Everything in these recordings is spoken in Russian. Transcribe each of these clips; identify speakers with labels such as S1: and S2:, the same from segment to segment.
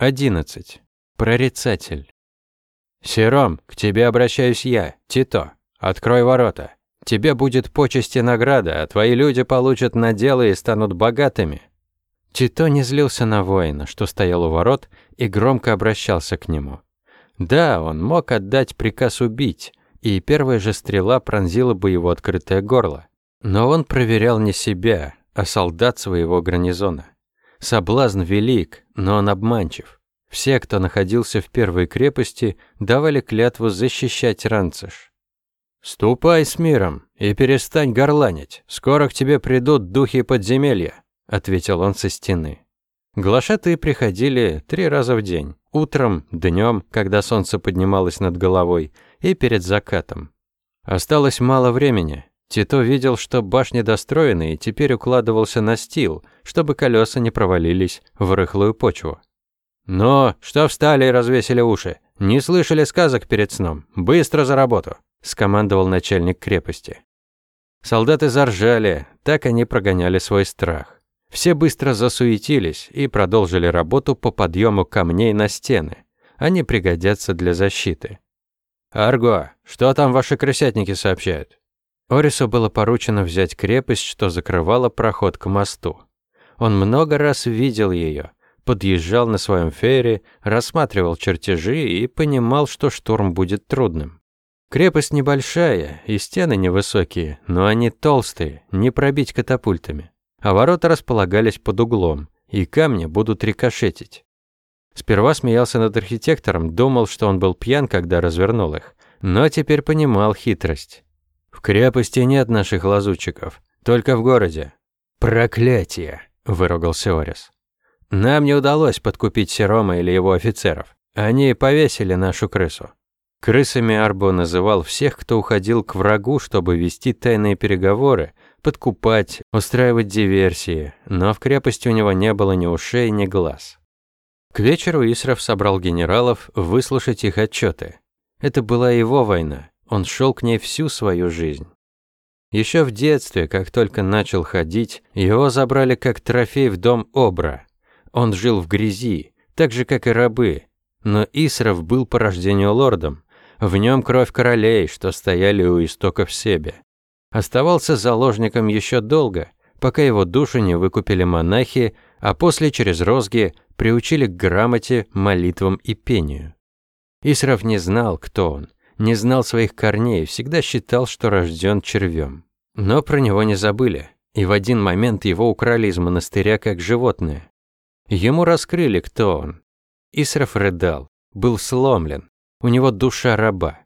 S1: 11. Прорицатель. «Сером, к тебе обращаюсь я, Тито. Открой ворота. Тебе будет почесть и награда, а твои люди получат наделы и станут богатыми». Тито не злился на воина, что стоял у ворот, и громко обращался к нему. Да, он мог отдать приказ убить, и первая же стрела пронзила бы его открытое горло. Но он проверял не себя, а солдат своего гарнизона. Соблазн велик, но он обманчив. Все, кто находился в первой крепости, давали клятву защищать Ранцеш. «Ступай с миром и перестань горланить. Скоро к тебе придут духи подземелья», — ответил он со стены. Глашатые приходили три раза в день. Утром, днем, когда солнце поднималось над головой, и перед закатом. Осталось мало времени, Тито видел, что башни достроены, и теперь укладывался на стил, чтобы колеса не провалились в рыхлую почву. «Но, что встали и развесили уши? Не слышали сказок перед сном? Быстро за работу!» – скомандовал начальник крепости. Солдаты заржали, так они прогоняли свой страх. Все быстро засуетились и продолжили работу по подъему камней на стены. Они пригодятся для защиты. «Арго, что там ваши крысятники сообщают?» Орису было поручено взять крепость, что закрывала проход к мосту. Он много раз видел ее, подъезжал на своем фере, рассматривал чертежи и понимал, что штурм будет трудным. Крепость небольшая, и стены невысокие, но они толстые, не пробить катапультами. А ворота располагались под углом, и камни будут рикошетить. Сперва смеялся над архитектором, думал, что он был пьян, когда развернул их, но теперь понимал хитрость. В крепости нет наших лазутчиков, только в городе. Проклятие, выругался Орис. Нам не удалось подкупить Серома или его офицеров. Они повесили нашу крысу. Крысами Арбо называл всех, кто уходил к врагу, чтобы вести тайные переговоры, подкупать, устраивать диверсии, но в крепости у него не было ни ушей, ни глаз. К вечеру Исров собрал генералов выслушать их отчеты. Это была его война, он шел к ней всю свою жизнь. Еще в детстве, как только начал ходить, его забрали как трофей в дом Обра. Он жил в грязи, так же, как и рабы. Но Исров был по рождению лордом. В нем кровь королей, что стояли у истоков себе. Оставался заложником еще долго, пока его душу не выкупили монахи, а после через розги приучили к грамоте, молитвам и пению. Исров не знал, кто он, не знал своих корней, всегда считал, что рожден червем. Но про него не забыли, и в один момент его украли из монастыря как животное. Ему раскрыли, кто он. Исров рыдал, был сломлен, у него душа раба.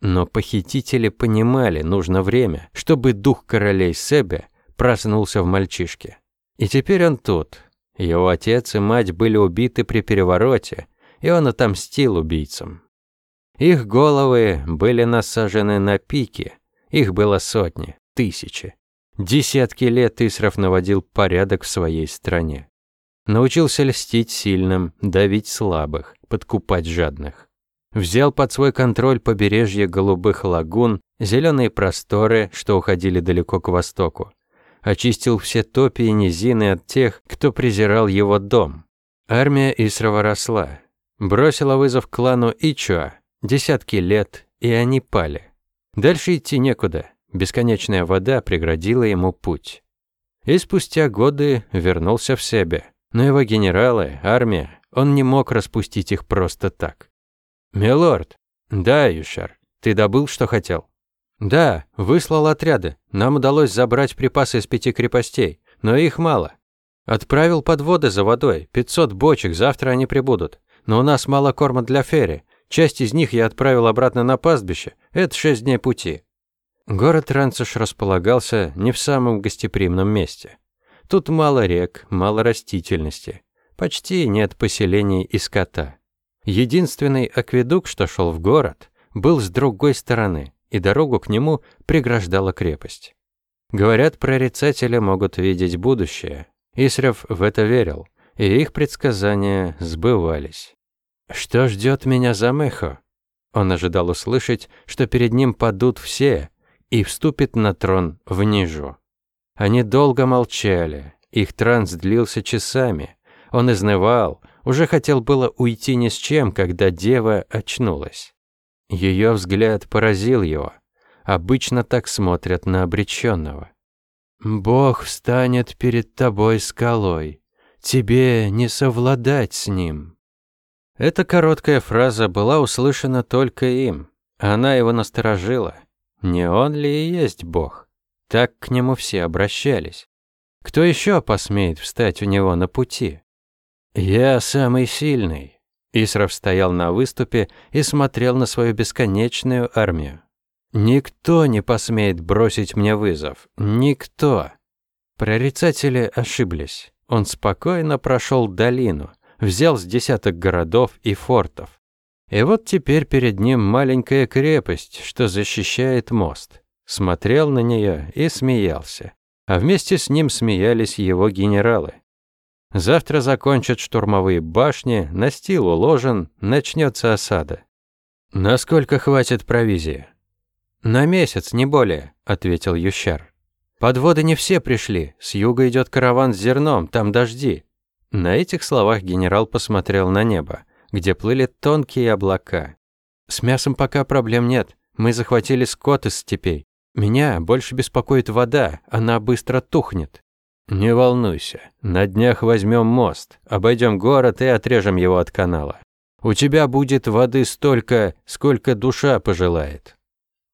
S1: Но похитители понимали, нужно время, чтобы дух королей Себе проснулся в мальчишке. И теперь он тут. Его отец и мать были убиты при перевороте, и он отомстил убийцам. Их головы были насажены на пики. Их было сотни, тысячи. Десятки лет Исров наводил порядок в своей стране. Научился льстить сильным, давить слабых, подкупать жадных. Взял под свой контроль побережье голубых лагун, зеленые просторы, что уходили далеко к востоку. Очистил все топи и низины от тех, кто презирал его дом. Армия Исрова росла. Бросила вызов клану Ичуа, Десятки лет, и они пали. Дальше идти некуда. Бесконечная вода преградила ему путь. И спустя годы вернулся в себя. Но его генералы, армия, он не мог распустить их просто так. «Милорд!» «Да, Юшар, ты добыл, что хотел?» «Да, выслал отряды. Нам удалось забрать припасы из пяти крепостей, но их мало. Отправил подводы за водой, 500 бочек, завтра они прибудут. Но у нас мало корма для ферри, Часть из них я отправил обратно на пастбище. Это шесть дней пути. Город Ранцеш располагался не в самом гостеприимном месте. Тут мало рек, мало растительности. Почти нет поселений и скота. Единственный акведук, что шел в город, был с другой стороны, и дорогу к нему преграждала крепость. Говорят, прорицатели могут видеть будущее. Исрев в это верил, и их предсказания сбывались. Что ждет меня за Мехо? Он ожидал услышать, что перед ним падут все и вступит на трон в Нижу. Они долго молчали, их транс длился часами, Он изнывал, уже хотел было уйти ни с чем, когда дева очнулась. Ее взгляд поразил его. Обычно так смотрят на обреченного. «Бог встанет перед тобой скалой. Тебе не совладать с ним». Эта короткая фраза была услышана только им. Она его насторожила. Не он ли и есть Бог? Так к нему все обращались. Кто еще посмеет встать у него на пути? «Я самый сильный». Исров стоял на выступе и смотрел на свою бесконечную армию. «Никто не посмеет бросить мне вызов. Никто». Прорицатели ошиблись. Он спокойно прошел долину, взял с десяток городов и фортов. И вот теперь перед ним маленькая крепость, что защищает мост. Смотрел на нее и смеялся. А вместе с ним смеялись его генералы. Завтра закончат штурмовые башни, настил уложен, начнется осада. Насколько хватит провизии? На месяц, не более, ответил Ющар. Подводы не все пришли, с юга идет караван с зерном, там дожди. На этих словах генерал посмотрел на небо где плыли тонкие облака. С мясом пока проблем нет. Мы захватили скот из степей. Меня больше беспокоит вода, она быстро тухнет. Не волнуйся, на днях возьмем мост, обойдем город и отрежем его от канала. У тебя будет воды столько, сколько душа пожелает.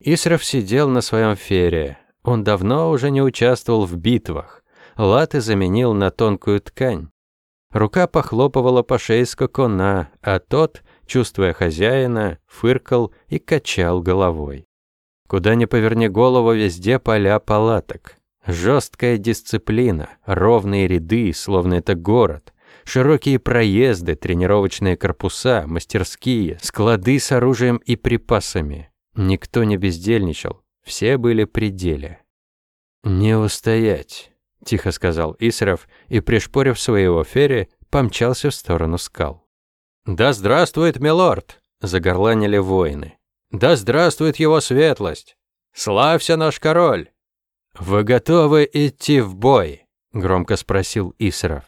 S1: Исров сидел на своем фере. Он давно уже не участвовал в битвах. Латы заменил на тонкую ткань. Рука похлопывала по шее скакуна, а тот, чувствуя хозяина, фыркал и качал головой. Куда ни поверни голову, везде поля палаток. Жесткая дисциплина, ровные ряды, словно это город. Широкие проезды, тренировочные корпуса, мастерские, склады с оружием и припасами. Никто не бездельничал, все были при деле. «Не устоять», – тихо сказал Исров и, пришпорив своего ферри, помчался в сторону скал. «Да здравствует милорд!» – загорланили воины. «Да здравствует его светлость! Славься наш король!» «Вы готовы идти в бой?» – громко спросил Исров.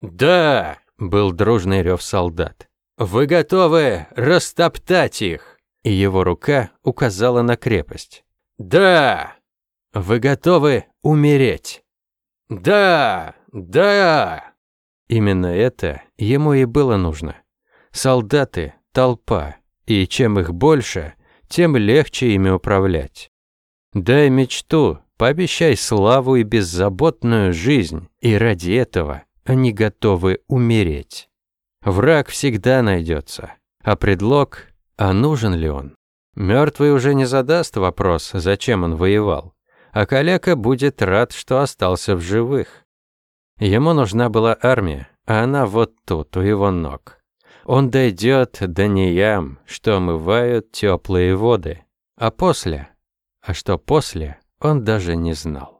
S1: «Да!» – был дружный рев солдат. «Вы готовы растоптать их?» И его рука указала на крепость. «Да!» «Вы готовы умереть?» «Да! Да!» Именно это ему и было нужно. Солдаты – толпа, и чем их больше, тем легче ими управлять. Дай мечту, пообещай славу и беззаботную жизнь, и ради этого они готовы умереть. Враг всегда найдется, а предлог – а нужен ли он? Мертвый уже не задаст вопрос, зачем он воевал а калека будет рад, что остался в живых. Ему нужна была армия, а она вот тут, у его ног. Он дойдет до неям, что омывают теплые воды. А после? А что после, он даже не знал.